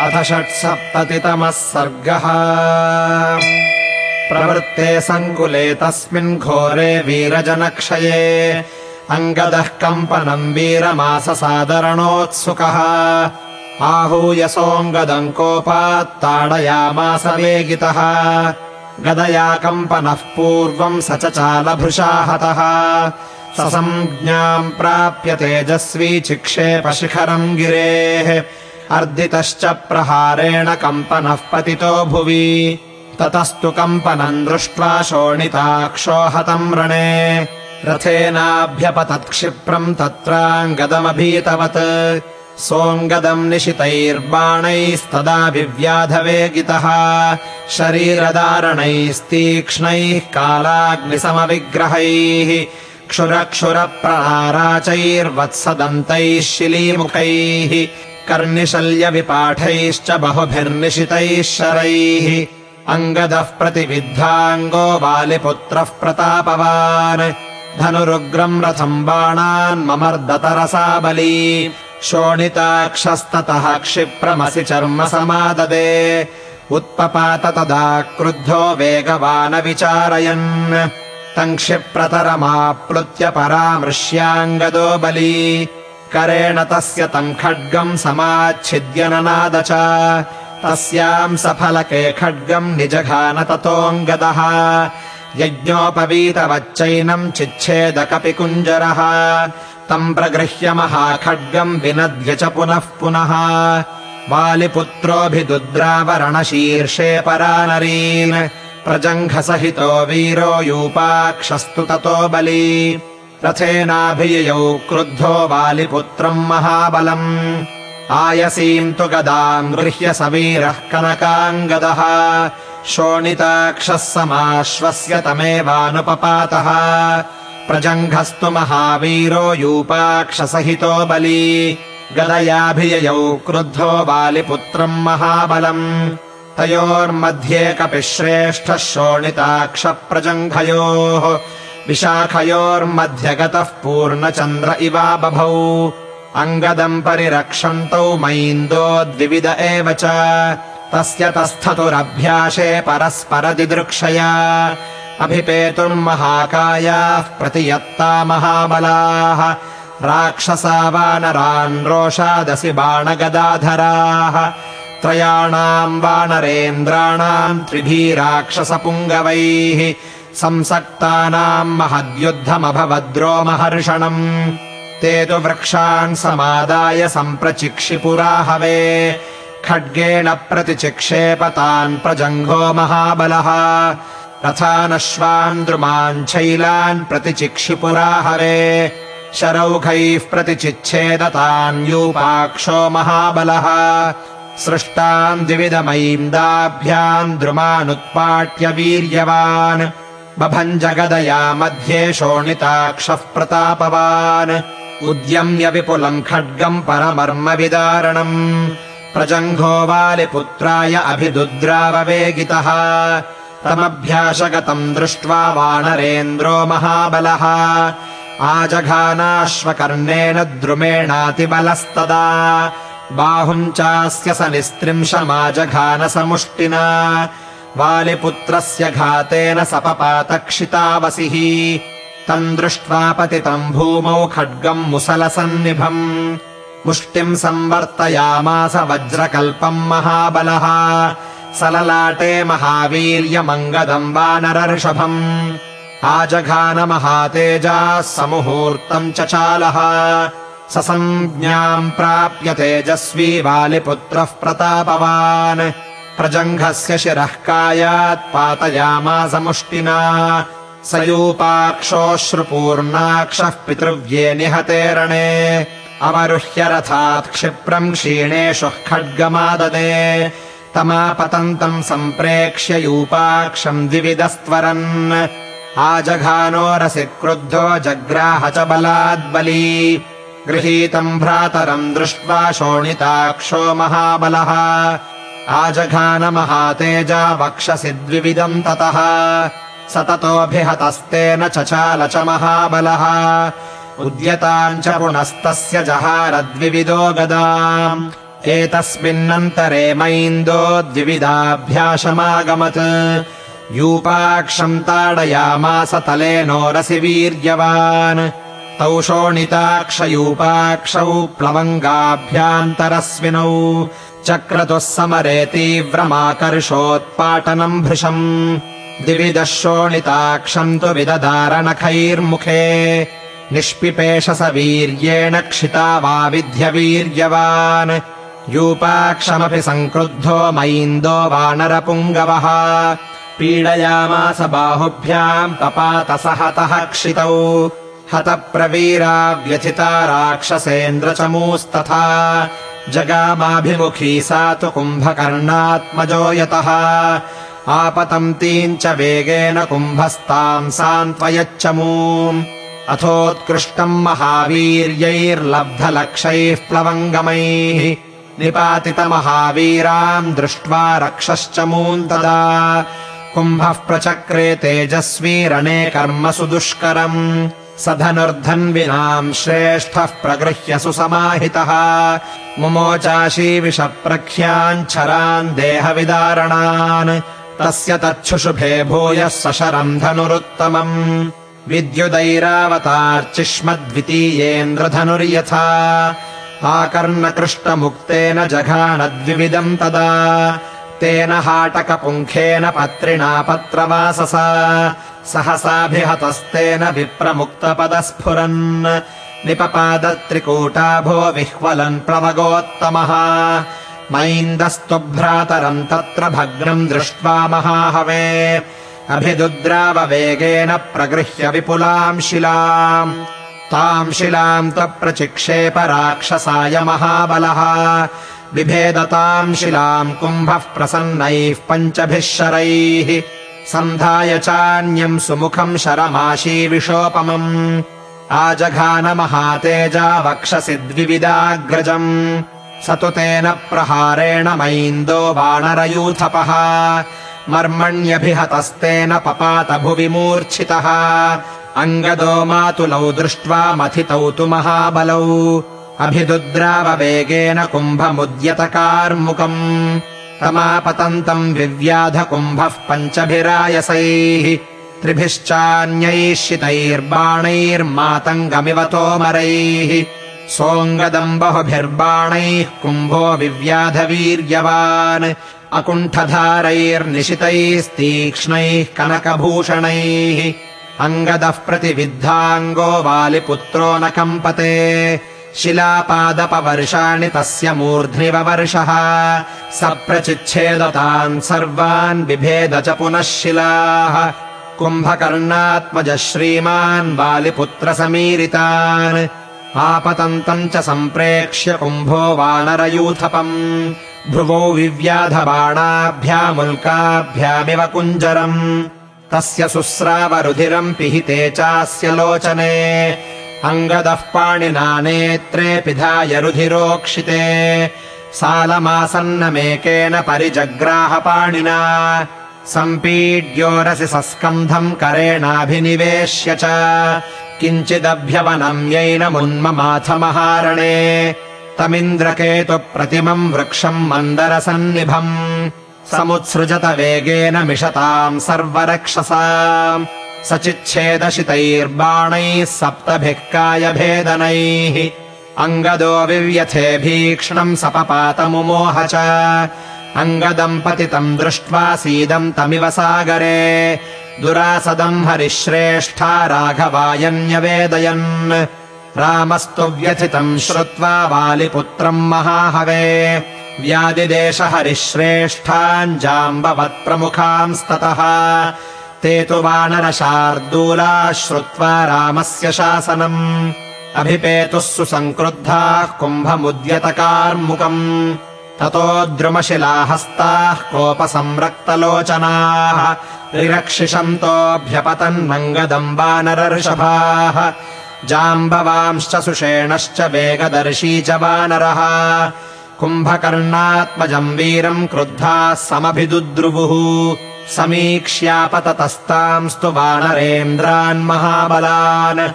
अथ षट्सप्ततितमः सर्गः। प्रवृत्ते सङ्कुले तस्मिन् घोरे वीरजनक्षये। अङ्गदः कम्पनम् वीरमाससादरणोत्सुकः। आहूय सोऽङ्गदम् कोपात् ताडयामास वेगितः। गदया कम्पनः पूर्वम् स चालभृशाहतः। ससञ्ज्ञाम् प्राप्य तेजस्वी चिक्षेपशिखरम् गिरेः अर्दितश्च प्रहारेण कम्पनः पतितो भुवि। ततस्तु कम्पनम् दृष्ट्वा शोणिताक्षो हतम् रणे। रथेनाभ्यपतत्क्षिप्रम् तत्राङ्गदमभीतवत्। सोऽङ्गदम् निशितैर्बाणैस्तदा विव्याधवेगितैः शरीरदारणैस्तीक्ष्णैः कालाग्निसमविग्रहैः। क्षुरक्षुरप्रहाराचैर्वत्सदन्तैः शिलीमुखैः कर्निशल्यविपाठैश्च बहुभिर्निशितैः शरैः अङ्गदः प्रतिविद्धाङ्गो बालिपुत्रः प्रतापवान्। धनुरुग्रम् रथम् बाणान् ममर्दतरसा बली शोणिताक्षस्ततः क्षिप्रमसि चर्म समाददे। उत्पपात तदा क्रुद्धो वेगवानविचारयन्। तम् क्षिप्रतरमाप्लुत्य परामृश्याङ्गदो बली करेण तस्य तम् खड्गम् समाच्छिद्य ननाद च तस्याम् सफलके खड्गम् निजघान ततोऽङ्गदः यज्ञोपवीतवच्चैनम् चिच्छेदकपि कुञ्जरः तम् प्रगृह्य महाखड्गम् विनद्य च पुनः पुनः। वालिपुत्रोऽभिदुद्रावरणशीर्षे परानरीन्। प्रजङ्घसहितो वीरो यूपाक्षस्तु ततो बली रथेनाभिययौ क्रुद्धो वालिपुत्रम् महाबलम्। आयसीम् तु गदाम् गृह्य सवीरः कनकाङ्गदः। शोणिताक्षः समाश्वस्य तमेवानुपपातः प्रजङ्घस्तु महावीरो यूपाक्षसहितो बली। गदयाभिययौ क्रुद्धो बालिपुत्रम् महाबलम्। तयोर्मध्ये कपि श्रेष्ठः शोणिताक्षप्रजङ्घयोः विशाखयोर्मध्यगतः पूर्णचन्द्र इवा बभौ। अङ्गदम् परिरक्षन्तौ मैन्दो द्विविद एव च। तस्य तस्थतुरभ्यासे परस्परदिदृक्षया। अभिपेतुर्महाकायाः प्रतियत्ता महाबलाः। राक्षसा वानरान् रोषादसि बाणगदाधराः त्रयाणाम् वानरेन्द्राणाम् त्रिभिराक्षसपुङ्गवैः संसक्तानाम् महद्युद्धमभवद्रोमहर्षणम्। ते तु वृक्षान् समादाय सम्प्रचिक्षिपुराहवे खड्गेण प्रतिचिक्षेपतान् प्रजङ्घो महाबलः। रथानश्वान् प्रतिचिक्षिपुराहवे शरौघैः प्रतिचिच्छेदतान् यूपाक्षो महाबलः सृष्टान् द्विविधमैन्दाभ्याम् द्रुमानुत्पाट्य वीर्यवान्। बभञ्जगदया मध्ये शोणिताक्षः प्रतापवान्। उद्यम्य विपुलम् खड्गम् परमर्मविदारणम् प्रजङ्घो वालिपुत्राय अभिदुद्राववेगितः। तमभ्यासगतम् दृष्ट्वा वानरेन्द्रो महाबलः। आजघानाश्वकर्णेन द्रुमेणातिबलस्तदा बाहुम् चास्य स निस्त्रिंशमाजघानसमुष्टिना वालिपुत्रस्य घातेन सपपातक्षितावसिः। तम् दृष्ट्वा पतितम् भूमौ खड्गम् मुसलसन्निभम्। मुष्टिम् संवर्तयामास वज्रकल्पम् महाबलः। सललाटे महावीर्यमङ्गदम् वानरर्षभम्। आजघानमहातेजाः समुहूर्तम् च चालः ससञ्ज्ञाम् प्राप्य तेजस्वी वालिपुत्रः प्रतापवान्। प्रजङ्घस्य शिरः कायात् पातयामास मुष्टिना स यूपाक्षोऽश्रुपूर्णाक्षः पितृव्ये निहते रणे। अवरुह्य रथात् क्षिप्रम् क्षीणेषु खड्गमाददे। तमापतन्तम् सम्प्रेक्ष्य यूपाक्षम् द्विविदस्त्वरन् आजघानोरसि क्रुद्धो जग्राह च बलाद्बली गृहीतम् भ्रातरम् दृष्ट्वा शोणिताक्षो महाबलः। आजघानमहातेजा वक्षसि द्विविदम् ततः। स ततोऽभिहतस्तेन चचाल च महाबलः। उद्यताम् च पुनस्तस्य जहारद्विविदो गदाम्। एतस्मिन्नन्तरे मैन्दो द्विविधाभ्यासमागमत्। यूपाक्षम् ताडयामास तलेनोरसि वीर्यवान् तौ शोणिताक्षयूपाक्षौ प्लवङ्गाभ्यान्तरस्विनौ चक्रतुः समरे तीव्रमाकर्षोत्पाटनम् भृशम्। दिविदः शोणिताक्षम् तु विदधारणखैर्मुखे। निष्पिपेष स वीर्येण क्षिता वा विध्यवीर्यवान् यूपाक्षमपि सङ्क्रुद्धो मैन्दो वानरपुङ्गवः पीडयामास बाहुभ्याम् पपातसहतः क्षितौ हतप्रवीरा व्यथिता राक्षसेन्द्रचमूस्तथा जगामाभिमुखी सा तु कुम्भकर्णात्मजो यतः। आपतन्तीम् च वेगेन कुम्भस्ताम् सान्त्वयच्चमूम् अथोत्कृष्टम् महावीर्यैर्लब्धलक्षैः प्लवङ्गमैः। निपातितमहावीराम् दृष्ट्वा रक्षश्चमूम् तदा कुम्भः प्रचक्रे तेजस्वी रणे कर्मसु दुष्करम् स धनुर्धन्विनाम् श्रेष्ठः प्रगृह्य सुसमाहितः मुमोचाशीविषप्रख्याञ्छरान् देहविदारणान्। तस्य तच्छुशुभे भूयः सशरम् धनुरुत्तमम्। विद्युदैरावतार्चिष्मद्वितीयेन्द्रधनुर्यथा। आकर्णकृष्टमुक्तेन जघानद्विविदम् तदा। तेन हाटकपुङ्खेन पत्रिणा पत्रवाससा सहसाभिहतस्तेन विप्रमुक्तपदस्फुरन् निपपादत्रिकूटाभो विह्वलन् प्लवगोत्तमः। मैन्दस्तु भ्रातरम् तत्र भग्नम् दृष्ट्वा महाहवे। अभिदुद्राववेगेन प्रगृह्य विपुलाम् शिलाम्। ताम् शिलाम् त्वप्रचिक्षेप राक्षसाय महाबलः। बिभेदताम् शिलाम् कुम्भः प्रसन्नैः पञ्चभिः शरैः सन्धाय चान्यम् सुमुखम् शरमाशीविषोपमम् आजघानमहातेजा वक्षसि द्विविदाग्रजम् स तु तेन प्रहारेण मैन्दो वानरयूथपः मर्मण्यभिहतस्तेन पपात भुवि मूर्च्छितः अङ्गदो मातुलौ दृष्ट्वा मथितौ तु महाबलौ अभिदुद्राववेगेन कुम्भमुद्यतकार्मुकम् तमापतन्तम् विव्याध कुम्भः तोमरैः सोऽङ्गदम् बहुभिर्बाणैः कुम्भो विव्याधवीर्यवान् अकुण्ठधारैर्निशितैस्तीक्ष्णैः कनकभूषणैः अङ्गदः प्रतिविद्धाङ्गो वालिपुत्रो न कम्पते शिलापादपवर्षाणि तस्य मूर्ध्निववर्षः स प्रचिच्छेदतान् सर्वान् बिभेद च पुनः शिलाः। कुम्भकर्णात्मज श्रीमान् बालिपुत्रसमीरितान् आपतन्तम् च सम्प्रेक्ष्य कुम्भो वानरयूथपम्। भ्रुवौ विव्याधबाणाभ्यामुल्काभ्यामिव कुञ्जरम्। तस्य सुस्रावरुधिरम् पिहिते चास्य लोचने अङ्गदः पाणिना नेत्रे पिधाय रुधिरोक्षिते। सालमासन्नमेकेन परिजग्राहपाणिना सम्पीड्योरसि सस्कन्धम् करेणाभिनिवेश्य च। किञ्चिदभ्यवनम्यैनमुन्ममाथ महारणे। तमिन्द्रकेतुप्रतिमम् वृक्षम् मन्दरसन्निभम्। समुत्सृजत वेगेन मिषताम् सर्वरक्षसा स चिच्छेदशितैर्बाणैः सप्तभिः कायभेदनैः अङ्गदो विव्यथे भीक्ष्णम् सपपातमुमोह च। अङ्गदम् पतितम् दृष्ट्वा सीदम् तमिव सागरे। दुरासदम् हरिश्रेष्ठा राघवायन्यवेदयन्। रामस्तु व्यथितम् श्रुत्वा वालिपुत्रम् महाहवे। व्यादिदेश हरिश्रेष्ठाञ्जाम्बवत्प्रमुखांस्ततः ते तु वानरशार्दूलाः श्रुत्वा रामस्य शासनम्। अभिपेतुः सुसङ्क्रुद्धाः कुम्भमुद्यतकार्मुकम्। ततो द्रुमशिलाहस्ताः कोपसंरक्तलोचनाः। रिरक्षिषन्तोऽभ्यपतन्नङ्गदम् वानरर्षभाः जाम्बवांश्च सुषेणश्च वेगदर्शी च वानरः। कुम्भकर्णात्मजम् वीरम् क्रुद्धाः समभिदुद्रुवुः समीक्ष्यापततस्तांस्तु वानरेन्द्रान् महाबलान्।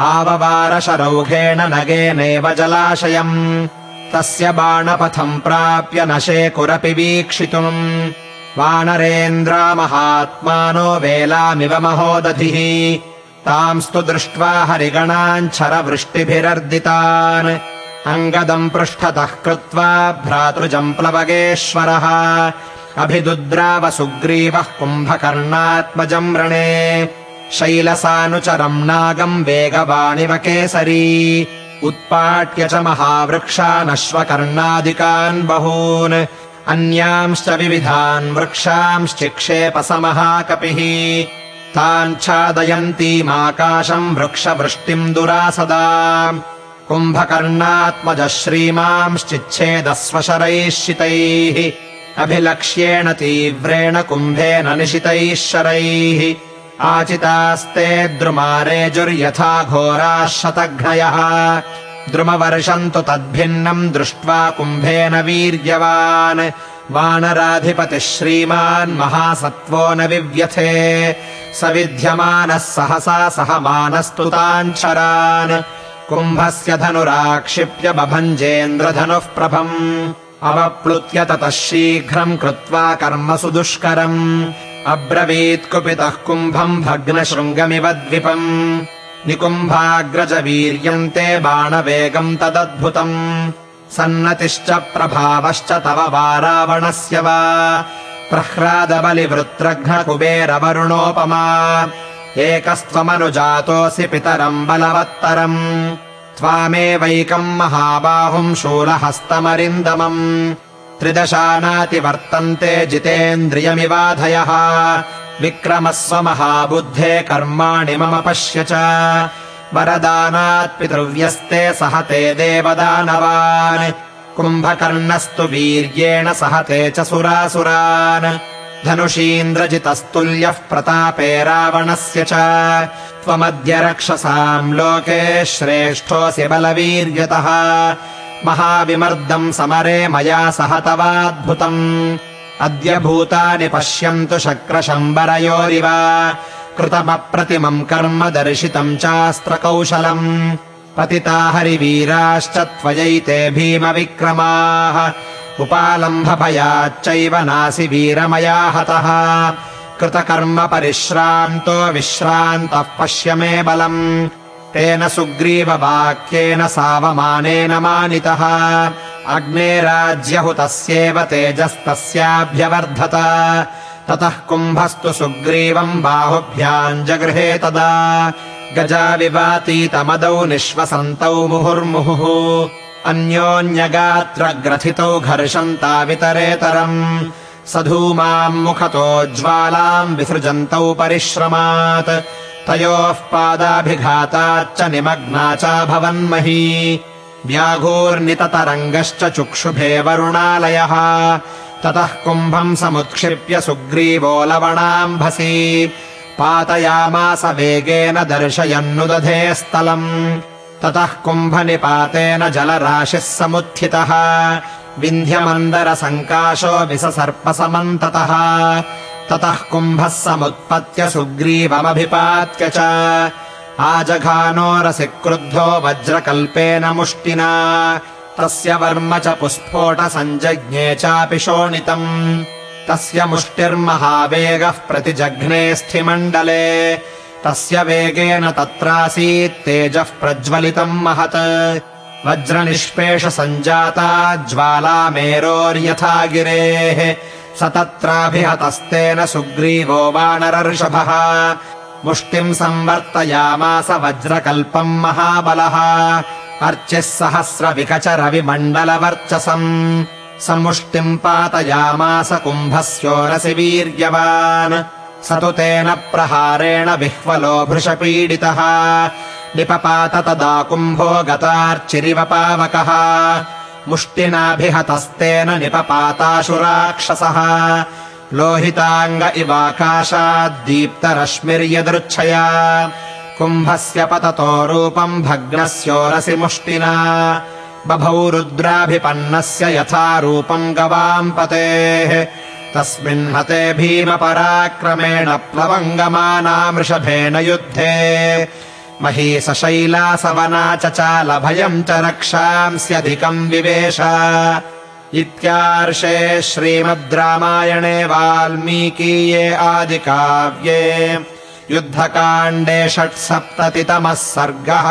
आववारशरौघेण नगेनेव जलाशयम्। तस्य बाणपथम् प्राप्य न शेकुरपि वीक्षितुम्। वानरेन्द्रा महात्मानो वेलामिव महोदधिः। तांस्तु दृष्ट्वा हरिगणाञ्छरवृष्टिभिरर्दितान् अङ्गदम् पृष्ठतः कृत्वा भ्रातृजम् प्लवगेश्वरः अभिदुद्राव सुग्रीवः कुम्भकर्णात्मजम् रणे शैलसानुचरम् नागम् वेगवानिव केसरी। उत्पाट्य च महावृक्षानश्वकर्णादिकान् बहून्। अन्यांश्च विविधान् वृक्षांश्चिक्षेपसमहाकपिः। तान् छादयन्तीमाकाशम् वृक्षवृष्टिम् दुरासदा। कुम्भकर्णात्मजः श्रीमांश्चिच्छेदस्वशरैः शितैः अभिलक्ष्येण तीव्रेण कुम्भेन निशितैः शरैः आचितास्ते द्रुमारेजुर्यथा घोराः शतघ्नयः। द्रुमवर्षम् तु तद्भिन्नम् दृष्ट्वा कुम्भेन वीर्यवान्। वानराधिपतिः श्रीमान् महासत्त्वो न विव्यथे। स विद्यमानः सहसा सह मानस्तुताञ्छरान् कुम्भस्य धनुराक्षिप्य बभञ्जेन्द्रधनुः प्रभम् अवप्लुत्य ततः शीघ्रम् कृत्वा कर्म सुदुष्करम्। अब्रवीत् कुपितः कुम्भम् भग्नशृङ्गमिव द्विपम्। निकुम्भाग्रजवीर्यम् ते बाणवेगम् तदद्भुतम्। सन्नतिश्च प्रभावश्च तव वा रावणस्य वा। प्रह्लादबलिवृत्रघ्नकुबेरवरुणोपमा एकस्त्वमनुजातोऽसि पितरम् बलवत्तरम् त्वामेवैकम् महाबाहुम् शूलहस्तमरिन्दमम्। त्रिदशानातिवर्तन्ते जितेन्द्रियमिवाधयः। विक्रमस्व महाबुद्धे कर्माणि मम पश्य च। वरदानात् पितृव्यस्ते सहते देवदानवान्। कुम्भकर्णस्तु वीर्येण सहते च सुरासुरान् धनुषीन्द्रजितस्तुल्यः प्रतापे रावणस्य च। त्वमद्य रक्षसाम् लोके श्रेष्ठोऽसि बलवीर्यतः। महाविमर्दम् समरे मया सह तवाद्भुतम् अद्य भूतानि पश्यन्तु शक्रशम्बरयोरिव। कृतमप्रतिमम् कर्म दर्शितम् चास्त्रकौशलम्। पतिता हरिवीराश्च त्वयैते भीमविक्रमाः उपालम्भभयाच्चैव नासि वीरमया हतः। कृतकर्म परिश्रान्तो विश्रान्तः पश्य मे बलम्। तेन सुग्रीववाक्येन सावमानेन मानितः। अग्नेराज्यहुतस्येव तेजस्तस्याभ्यवर्धत। ततः कुम्भस्तु सुग्रीवम् बाहुभ्याम् जगृहे तदा। गजाविवातीतमदौ निःश्वसन्तौ मुहुर्मुहुः अन्योन्यगात्रग्रथितौ घर्षन्तावितरेतरम् स धूमाम् मुखतो ज्वालाम् विसृजन्तौ परिश्रमात्। तयोः पादाभिघाताच्च निमग्ना चाभवन्मही। व्याघूर्निततरङ्गश्च चुक्षुभे वरुणालयः। ततः कुम्भम् समुत्क्षिप्य सुग्रीवो लवणाम्भसि। पातयामास वेगेन दर्शयन्नुदधे स्थलम् ततः कुम्भनिपातेन जलराशिः समुत्थितः। विन्ध्यमन्दरसङ्काशो विससर्पसमन्ततः। ततः कुम्भः समुत्पत्य सुग्रीवमभिपात्य च। आजघानोरसि क्रुद्धो वज्रकल्पेन मुष्टिना। तस्य वर्म च पुस्फोटसञ्जज्ञे चापि शोणितम्। तस्य मुष्टिर्महावेगः प्रतिजघ्ने स्थिमण्डले तस्य वेगेन तत्रासीत् तेजः प्रज्वलितम् महत्। वज्रनिष्पेषसञ्जाता ज्वाला मेरोर्यथा गिरेः स तत्राभिहतस्तेन सुग्रीवो वानरर्षभः। मुष्टिम् संवर्तयामास वज्रकल्पम् महाबलः। अर्चिः सहस्रविकचरविमण्डलवर्चसम्। स मुष्टिम् पातयामास कुम्भस्योरसि वीर्यवान् स तु तेन प्रहारेण विह्वलो भृशपीडितः। निपपात तदा कुम्भो गतार्चिरिव पावकः। मुष्टिनाभिहतस्तेन निपपाताशुराक्षसः। लोहिताङ्ग इवाकाशाद्दीप्तरश्मिर्यदृच्छया कुम्भस्य पततो रूपम् भग्नस्योरसि मुष्टिना। बभौ रुद्राभिपन्नस्य यथा रूपम् गवाम् पतेः तस्मिन्हते भीमपराक्रमेण प्लवङ्गमानामृषभेन युद्धे। मही सशैला सवना चचालभयम् च रक्षांस्यधिकम् विवेश। इत्यार्षे श्रीमद् रामायणे वाल्मीकीये आदिकाव्ये। युद्धकाण्डे षट्सप्ततितमः सर्गः